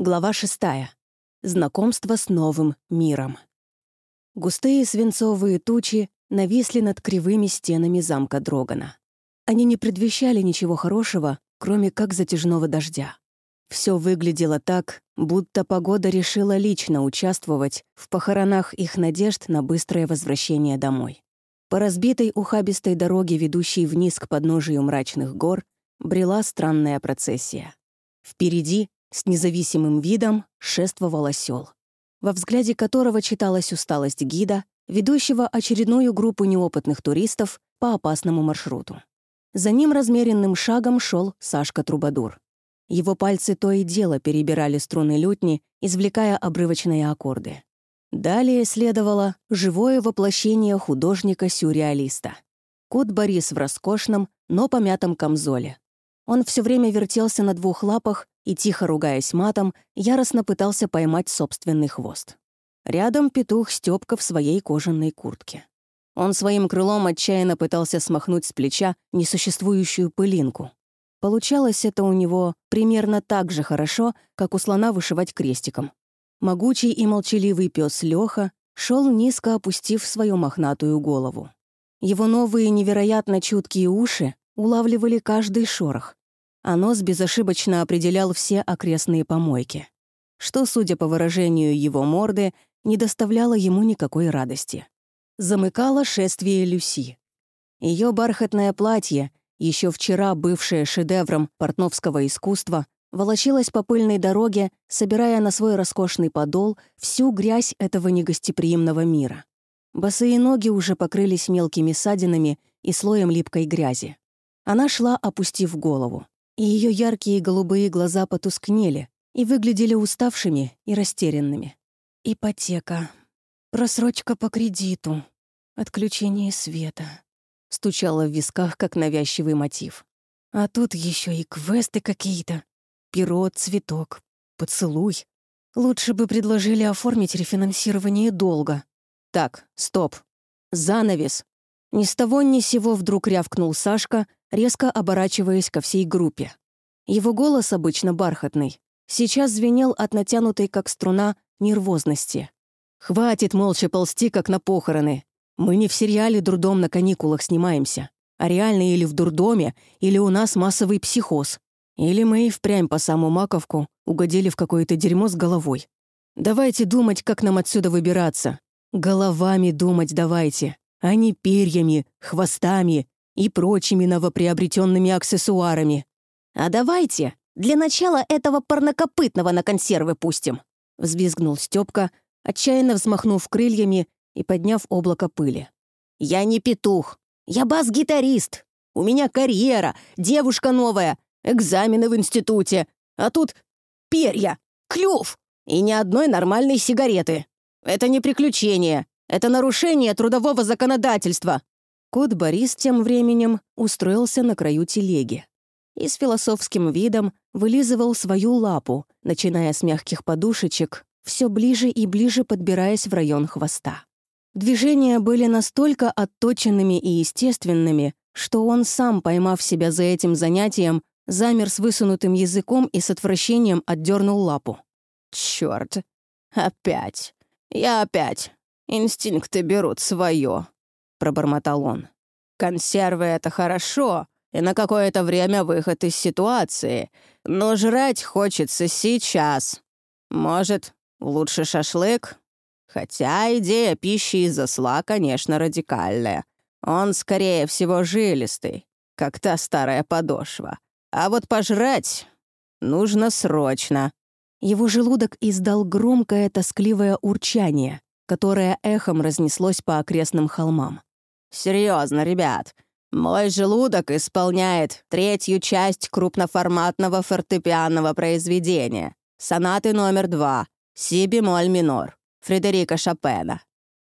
Глава шестая. Знакомство с новым миром. Густые свинцовые тучи нависли над кривыми стенами замка Дрогана. Они не предвещали ничего хорошего, кроме как затяжного дождя. Все выглядело так, будто погода решила лично участвовать в похоронах их надежд на быстрое возвращение домой. По разбитой ухабистой дороге, ведущей вниз к подножию мрачных гор, брела странная процессия. Впереди с независимым видом шествовал осел, во взгляде которого читалась усталость гида, ведущего очередную группу неопытных туристов по опасному маршруту. За ним размеренным шагом шел Сашка Трубадур. Его пальцы то и дело перебирали струны лютни, извлекая обрывочные аккорды. Далее следовало живое воплощение художника-сюрреалиста. Кот Борис в роскошном, но помятом камзоле. Он все время вертелся на двух лапах и, тихо ругаясь матом, яростно пытался поймать собственный хвост. Рядом петух Стёпка в своей кожаной куртке. Он своим крылом отчаянно пытался смахнуть с плеча несуществующую пылинку. Получалось это у него примерно так же хорошо, как у слона вышивать крестиком. Могучий и молчаливый пес Лёха шел низко опустив свою мохнатую голову. Его новые невероятно чуткие уши улавливали каждый шорох, а нос безошибочно определял все окрестные помойки, что, судя по выражению его морды, не доставляло ему никакой радости. Замыкало шествие Люси. Ее бархатное платье, еще вчера бывшее шедевром портновского искусства, волочилась по пыльной дороге, собирая на свой роскошный подол всю грязь этого негостеприимного мира. Босые ноги уже покрылись мелкими ссадинами и слоем липкой грязи. Она шла, опустив голову и ее яркие голубые глаза потускнели и выглядели уставшими и растерянными. «Ипотека. Просрочка по кредиту. Отключение света», — стучало в висках, как навязчивый мотив. «А тут еще и квесты какие-то. Перо, цветок, поцелуй. Лучше бы предложили оформить рефинансирование долга». «Так, стоп. Занавес». Ни с того ни сего вдруг рявкнул Сашка, резко оборачиваясь ко всей группе. Его голос, обычно бархатный, сейчас звенел от натянутой, как струна, нервозности. «Хватит молча ползти, как на похороны. Мы не в сериале «Дурдом на каникулах» снимаемся, а реально или в дурдоме, или у нас массовый психоз. Или мы и впрямь по саму маковку угодили в какое-то дерьмо с головой. Давайте думать, как нам отсюда выбираться. Головами думать давайте, а не перьями, хвостами и прочими новоприобретенными аксессуарами. «А давайте для начала этого парнокопытного на консервы пустим», взвизгнул Стёпка, отчаянно взмахнув крыльями и подняв облако пыли. «Я не петух, я бас-гитарист. У меня карьера, девушка новая, экзамены в институте, а тут перья, клюв и ни одной нормальной сигареты. Это не приключение, это нарушение трудового законодательства. Кот Борис тем временем устроился на краю телеги и с философским видом вылизывал свою лапу, начиная с мягких подушечек, все ближе и ближе подбираясь в район хвоста. Движения были настолько отточенными и естественными, что он сам, поймав себя за этим занятием, замер с высунутым языком и с отвращением отдернул лапу. «Чёрт! Опять! Я опять! Инстинкты берут свое!» — пробормотал он. «Консервы — это хорошо, и на какое-то время выход из ситуации, но жрать хочется сейчас. Может, лучше шашлык? Хотя идея пищи из осла, конечно, радикальная. Он, скорее всего, жилистый, как та старая подошва. А вот пожрать нужно срочно». Его желудок издал громкое тоскливое урчание, которое эхом разнеслось по окрестным холмам. Серьезно, ребят, мой желудок исполняет третью часть крупноформатного фортепианного произведения. Сонаты номер два, си бемоль минор, Фредерика Шопена.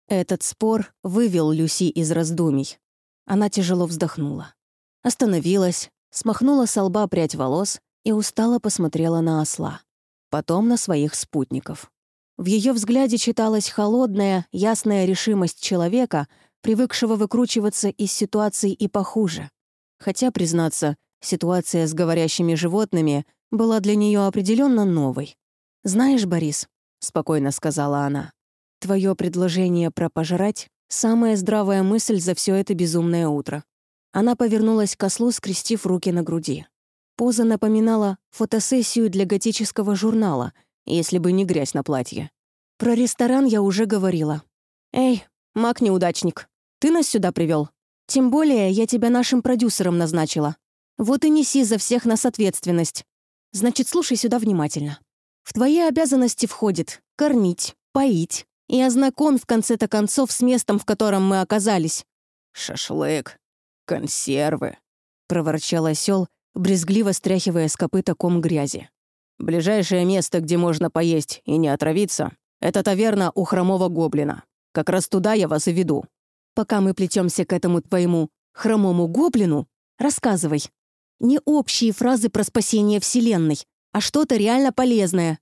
Этот спор вывел Люси из раздумий. Она тяжело вздохнула. Остановилась, смахнула с лба прядь волос и устало посмотрела на осла. Потом на своих спутников. В ее взгляде читалась холодная, ясная решимость человека, привыкшего выкручиваться из ситуаций и похуже. Хотя, признаться, ситуация с говорящими животными была для нее определенно новой. «Знаешь, Борис», — спокойно сказала она, «твое предложение про пожрать — самая здравая мысль за все это безумное утро». Она повернулась к ослу, скрестив руки на груди. Поза напоминала фотосессию для готического журнала, если бы не грязь на платье. Про ресторан я уже говорила. «Эй, маг-неудачник, ты нас сюда привел? Тем более я тебя нашим продюсером назначила. Вот и неси за всех нас ответственность. Значит, слушай сюда внимательно. В твои обязанности входит кормить, поить и ознакомь в конце-то концов с местом, в котором мы оказались». «Шашлык, консервы», — проворчал осел, брезгливо стряхивая с копыта ком грязи. «Ближайшее место, где можно поесть и не отравиться, это таверна у хромого гоблина. Как раз туда я вас и веду». «Пока мы плетемся к этому твоему хромому гоблину, рассказывай. Не общие фразы про спасение Вселенной, а что-то реально полезное.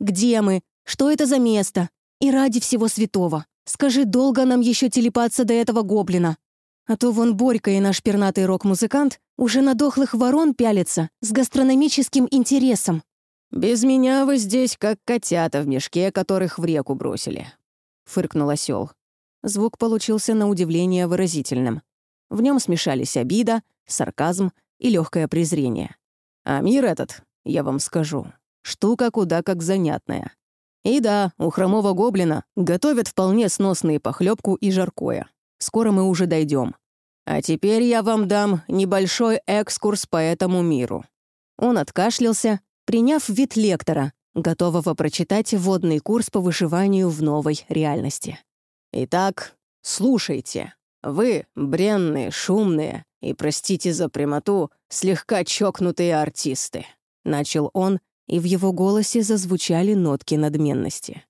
Где мы? Что это за место? И ради всего святого. Скажи, долго нам еще телепаться до этого гоблина? А то вон Борька и наш пернатый рок-музыкант уже на дохлых ворон пялятся с гастрономическим интересом. «Без меня вы здесь как котята в мешке, которых в реку бросили», — фыркнул осел. Звук получился на удивление выразительным. В нем смешались обида, сарказм и легкое презрение. «А мир этот, я вам скажу, штука куда как занятная. И да, у хромого гоблина готовят вполне сносные похлебку и жаркое. Скоро мы уже дойдем. А теперь я вам дам небольшой экскурс по этому миру». Он откашлялся, приняв вид лектора, готового прочитать водный курс по выживанию в новой реальности. «Итак, слушайте. Вы, бренные, шумные и, простите за прямоту, слегка чокнутые артисты», — начал он, и в его голосе зазвучали нотки надменности.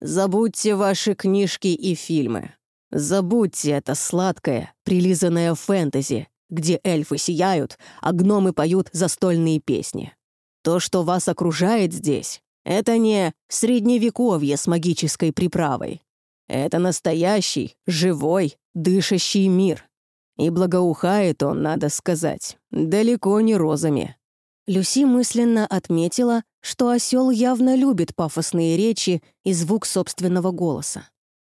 «Забудьте ваши книжки и фильмы. Забудьте это сладкое, прилизанное фэнтези, где эльфы сияют, а гномы поют застольные песни. То, что вас окружает здесь, это не средневековье с магической приправой. Это настоящий, живой, дышащий мир. И благоухает он, надо сказать, далеко не розами. Люси мысленно отметила, что осел явно любит пафосные речи и звук собственного голоса.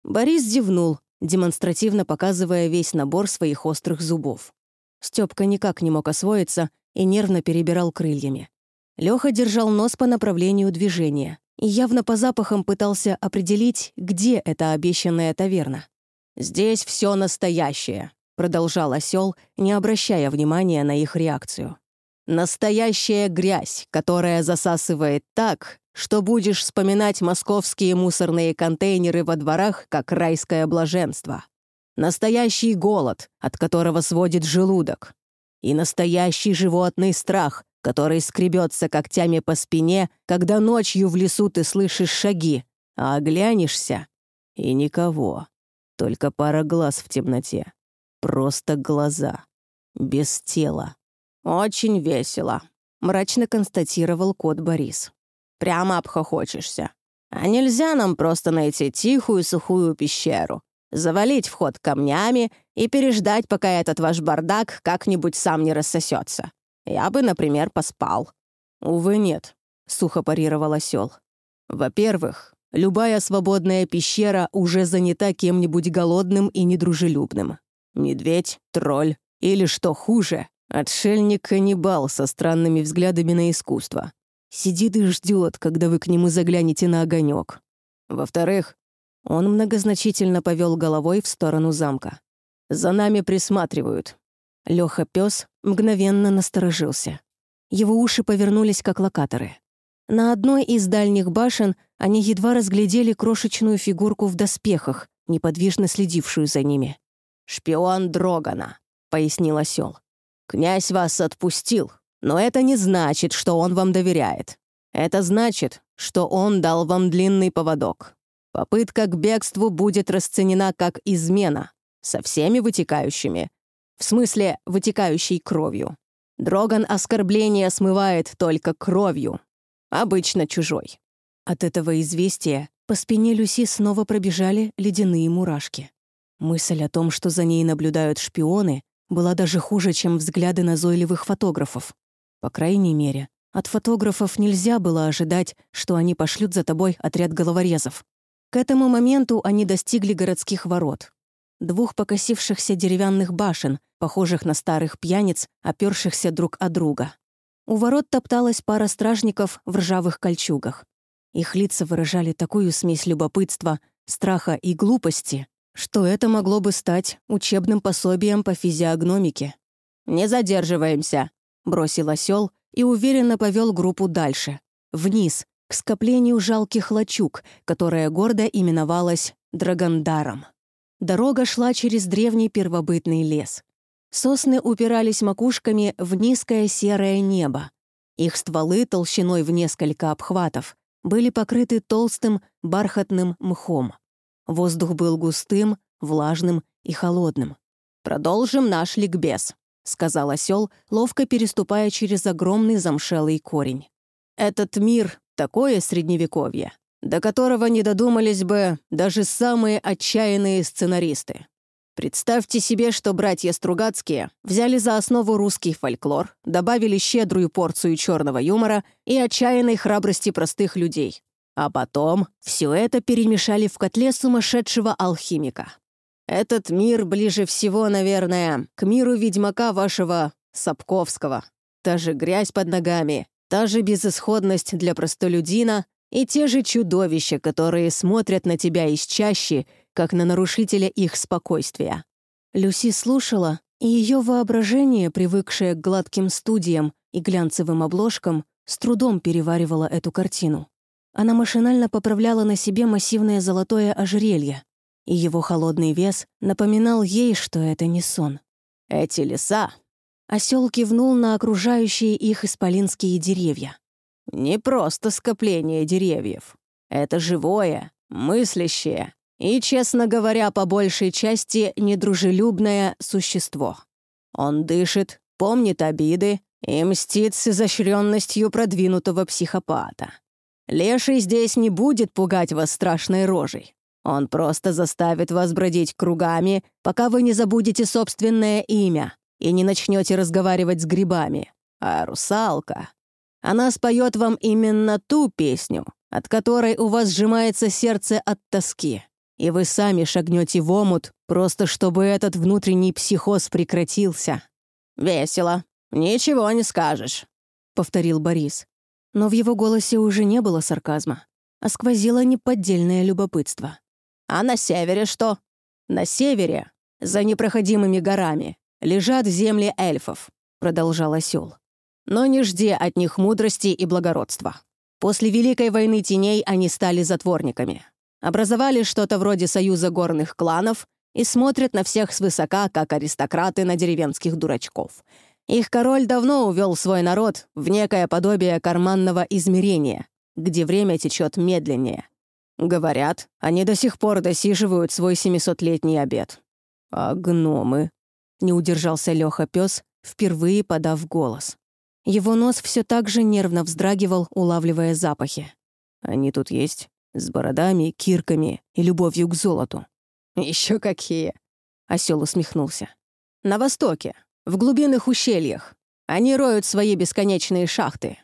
Борис зевнул, демонстративно показывая весь набор своих острых зубов. Стёпка никак не мог освоиться и нервно перебирал крыльями. Лёха держал нос по направлению движения и явно по запахам пытался определить, где эта обещанная таверна. «Здесь всё настоящее», — продолжал осёл, не обращая внимания на их реакцию. «Настоящая грязь, которая засасывает так, что будешь вспоминать московские мусорные контейнеры во дворах как райское блаженство. Настоящий голод, от которого сводит желудок. И настоящий животный страх, который скребется когтями по спине, когда ночью в лесу ты слышишь шаги, а оглянешься — и никого. Только пара глаз в темноте. Просто глаза. Без тела. Очень весело, мрачно констатировал кот Борис прямо обхохочешься. А нельзя нам просто найти тихую сухую пещеру, завалить вход камнями и переждать, пока этот ваш бардак как-нибудь сам не рассосется. Я бы, например, поспал». «Увы, нет», — сухо парировал осел. «Во-первых, любая свободная пещера уже занята кем-нибудь голодным и недружелюбным. Медведь, тролль или, что хуже, отшельник-каннибал со странными взглядами на искусство. Сидит и ждет, когда вы к нему заглянете на огонек. Во-вторых, он многозначительно повел головой в сторону замка. «За нами присматривают». Леха пес мгновенно насторожился. Его уши повернулись, как локаторы. На одной из дальних башен они едва разглядели крошечную фигурку в доспехах, неподвижно следившую за ними. «Шпион Дрогана», — пояснил осел. «Князь вас отпустил, но это не значит, что он вам доверяет. Это значит, что он дал вам длинный поводок. Попытка к бегству будет расценена как измена, со всеми вытекающими. В смысле, вытекающей кровью. Дроган оскорбление смывает только кровью. Обычно чужой. От этого известия по спине Люси снова пробежали ледяные мурашки. Мысль о том, что за ней наблюдают шпионы, была даже хуже, чем взгляды назойливых фотографов. По крайней мере, От фотографов нельзя было ожидать, что они пошлют за тобой отряд головорезов. К этому моменту они достигли городских ворот. Двух покосившихся деревянных башен, похожих на старых пьяниц, опёршихся друг от друга. У ворот топталась пара стражников в ржавых кольчугах. Их лица выражали такую смесь любопытства, страха и глупости, что это могло бы стать учебным пособием по физиогномике. «Не задерживаемся», — бросил осел и уверенно повел группу дальше, вниз, к скоплению жалких лачуг, которое гордо именовалось Драгондаром. Дорога шла через древний первобытный лес. Сосны упирались макушками в низкое серое небо. Их стволы толщиной в несколько обхватов были покрыты толстым бархатным мхом. Воздух был густым, влажным и холодным. «Продолжим наш ликбез», — сказал осел, ловко переступая через огромный замшелый корень. «Этот мир — такое средневековье, до которого не додумались бы даже самые отчаянные сценаристы. Представьте себе, что братья Стругацкие взяли за основу русский фольклор, добавили щедрую порцию черного юмора и отчаянной храбрости простых людей, а потом все это перемешали в котле сумасшедшего алхимика. Этот мир ближе всего, наверное, к миру ведьмака вашего Сапковского. Та же грязь под ногами, та же безысходность для простолюдина и те же чудовища, которые смотрят на тебя из чащи, как на нарушителя их спокойствия. Люси слушала, и ее воображение, привыкшее к гладким студиям и глянцевым обложкам, с трудом переваривало эту картину. Она машинально поправляла на себе массивное золотое ожерелье, и его холодный вес напоминал ей, что это не сон. «Эти леса...» Осел кивнул на окружающие их исполинские деревья. «Не просто скопление деревьев. Это живое, мыслящее и, честно говоря, по большей части недружелюбное существо. Он дышит, помнит обиды и мстит с изощренностью продвинутого психопата. Леший здесь не будет пугать вас страшной рожей. Он просто заставит вас бродить кругами, пока вы не забудете собственное имя и не начнете разговаривать с грибами. А русалка... Она споет вам именно ту песню, от которой у вас сжимается сердце от тоски, и вы сами шагнете в омут, просто чтобы этот внутренний психоз прекратился. «Весело. Ничего не скажешь», — повторил Борис но в его голосе уже не было сарказма, а сквозило неподдельное любопытство. «А на севере что?» «На севере, за непроходимыми горами, лежат земли эльфов», — продолжал осел. «Но не жди от них мудрости и благородства. После Великой войны теней они стали затворниками. Образовали что-то вроде союза горных кланов и смотрят на всех свысока, как аристократы на деревенских дурачков — их король давно увел свой народ в некое подобие карманного измерения, где время течет медленнее. Говорят, они до сих пор досиживают свой семисотлетний обед. А гномы? Не удержался Леха пес, впервые подав голос. Его нос все так же нервно вздрагивал, улавливая запахи. Они тут есть, с бородами, кирками и любовью к золоту. Еще какие! Осел усмехнулся. На востоке, в глубинных ущельях. Они роют свои бесконечные шахты.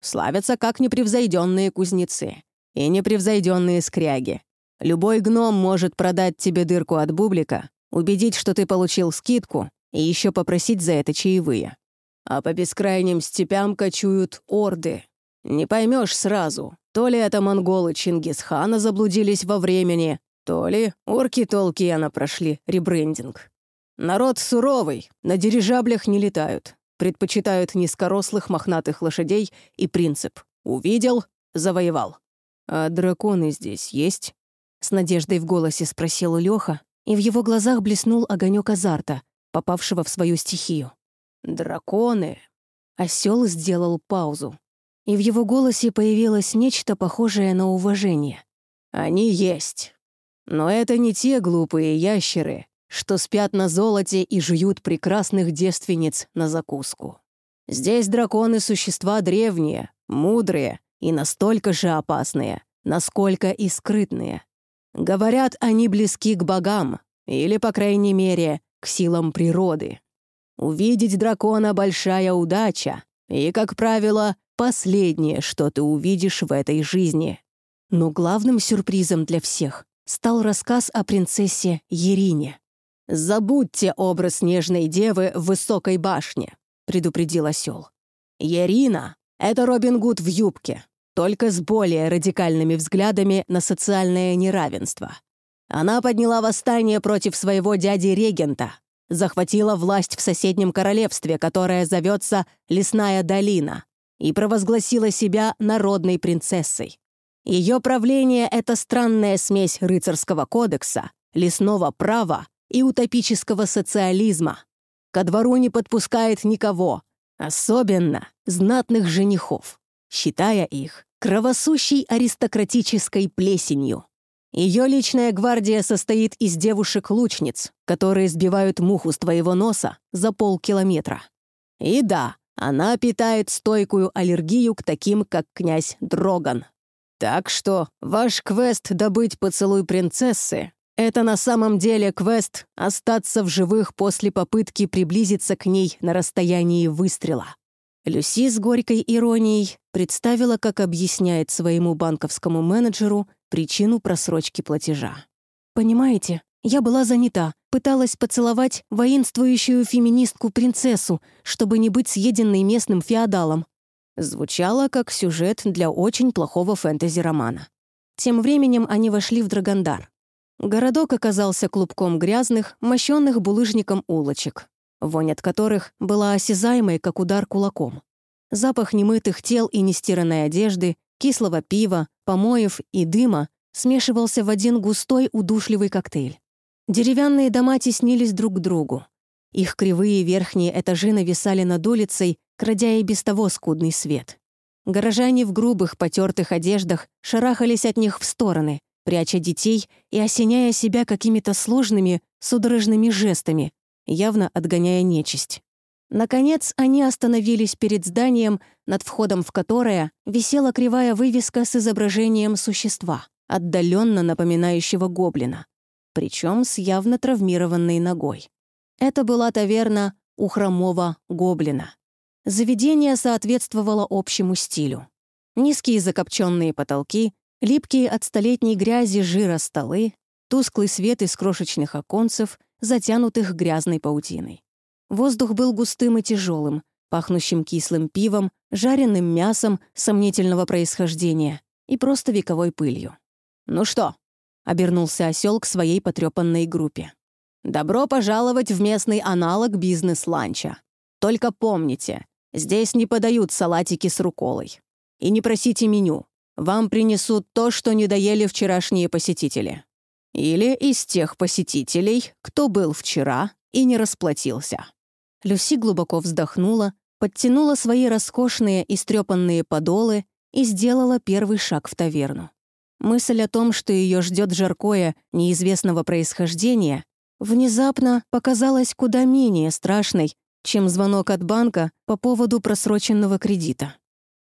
Славятся как непревзойденные кузнецы и непревзойденные скряги. Любой гном может продать тебе дырку от бублика, убедить, что ты получил скидку, и еще попросить за это чаевые. А по бескрайним степям кочуют орды. Не поймешь сразу, то ли это монголы Чингисхана заблудились во времени, то ли орки Толкиена прошли ребрендинг. Народ суровый, на дирижаблях не летают. Предпочитают низкорослых мохнатых лошадей и принцип «увидел, завоевал». «А драконы здесь есть?» С надеждой в голосе спросил Лёха, и в его глазах блеснул огонек азарта, попавшего в свою стихию. «Драконы!» Осел сделал паузу, и в его голосе появилось нечто похожее на уважение. «Они есть. Но это не те глупые ящеры, что спят на золоте и жуют прекрасных девственниц на закуску. Здесь драконы — существа древние, мудрые и настолько же опасные, насколько и скрытные. Говорят, они близки к богам, или, по крайней мере, к силам природы. Увидеть дракона — большая удача, и, как правило, последнее, что ты увидишь в этой жизни. Но главным сюрпризом для всех стал рассказ о принцессе Ерине. «Забудьте образ нежной девы в высокой башне», — предупредил осел. «Ерина — это Робин Гуд в юбке, только с более радикальными взглядами на социальное неравенство. Она подняла восстание против своего дяди-регента, захватила власть в соседнем королевстве, которое зовется Лесная долина, и провозгласила себя народной принцессой. Ее правление — это странная смесь рыцарского кодекса, лесного права и утопического социализма. Ко двору не подпускает никого, особенно знатных женихов, считая их кровосущей аристократической плесенью. Ее личная гвардия состоит из девушек-лучниц, которые сбивают муху с твоего носа за полкилометра. И да, она питает стойкую аллергию к таким, как князь Дроган. Так что ваш квест добыть поцелуй принцессы это на самом деле квест остаться в живых после попытки приблизиться к ней на расстоянии выстрела. Люси с горькой иронией представила, как объясняет своему банковскому менеджеру причину просрочки платежа. «Понимаете, я была занята, пыталась поцеловать воинствующую феминистку-принцессу, чтобы не быть съеденной местным феодалом». Звучало как сюжет для очень плохого фэнтези-романа. Тем временем они вошли в Драгондар. Городок оказался клубком грязных, мощенных булыжником улочек, вонь от которых была осязаемой, как удар кулаком. Запах немытых тел и нестиранной одежды, кислого пива, помоев и дыма смешивался в один густой удушливый коктейль. Деревянные дома теснились друг к другу. Их кривые верхние этажи нависали над улицей, крадя и без того скудный свет. Горожане в грубых, потертых одеждах шарахались от них в стороны, пряча детей и осеняя себя какими-то сложными, судорожными жестами, явно отгоняя нечисть. Наконец, они остановились перед зданием, над входом в которое висела кривая вывеска с изображением существа, отдаленно напоминающего гоблина, причем с явно травмированной ногой. Это была таверна у хромого гоблина. Заведение соответствовало общему стилю. Низкие закопченные потолки, Липкие от столетней грязи жира столы, тусклый свет из крошечных оконцев, затянутых грязной паутиной. Воздух был густым и тяжелым, пахнущим кислым пивом, жареным мясом сомнительного происхождения и просто вековой пылью. «Ну что?» — обернулся осел к своей потрепанной группе. «Добро пожаловать в местный аналог бизнес-ланча. Только помните, здесь не подают салатики с руколой. И не просите меню, вам принесут то, что не доели вчерашние посетители. Или из тех посетителей, кто был вчера и не расплатился». Люси глубоко вздохнула, подтянула свои роскошные и стрёпанные подолы и сделала первый шаг в таверну. Мысль о том, что ее ждет жаркое неизвестного происхождения, внезапно показалась куда менее страшной, чем звонок от банка по поводу просроченного кредита.